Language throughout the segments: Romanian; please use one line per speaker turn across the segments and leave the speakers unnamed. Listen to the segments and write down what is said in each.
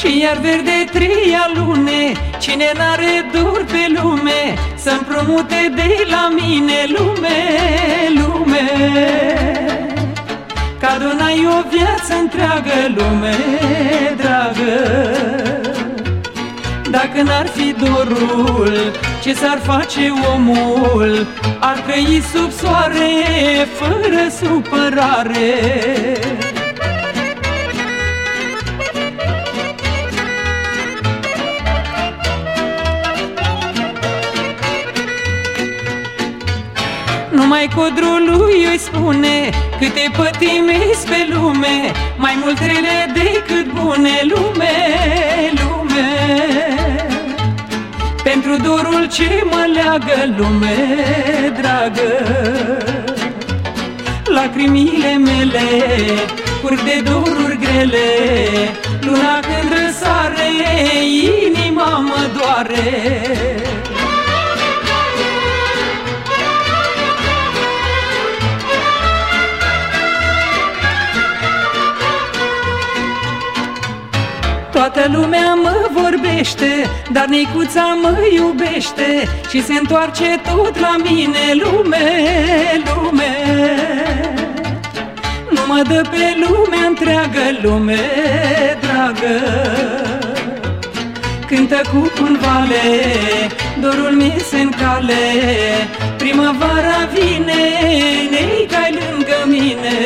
Și iar verde treia lune Cine n-are dur pe lume să împrumute de la mine lume, lume. Ca ai o viață întreagă lume dragă. Dacă n-ar fi dorul, ce s-ar face omul? Ar trăi sub soare, fără supărare Numai codrului îi spune Câte pătimezi pe lume Mai mult rele decât bune Lume, lume. Pentru dorul ce mă leagă Lume dragă Lacrimile mele Curg de doruri grele Luna când răsare Inima mă doare Toată lumea mă vorbește, dar Nicuța mă iubește Și se întoarce tot la mine lume, lume. Nu mă dă pe lumea întreagă lume, dragă. Cântă cu un vale, dorul mi se încale Primăvara vine, nei lângă mine.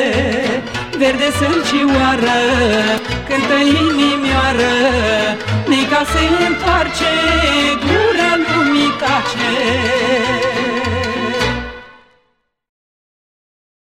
Verde sălcioară, cântă inimioară Nica se întoarce, gura lumii tace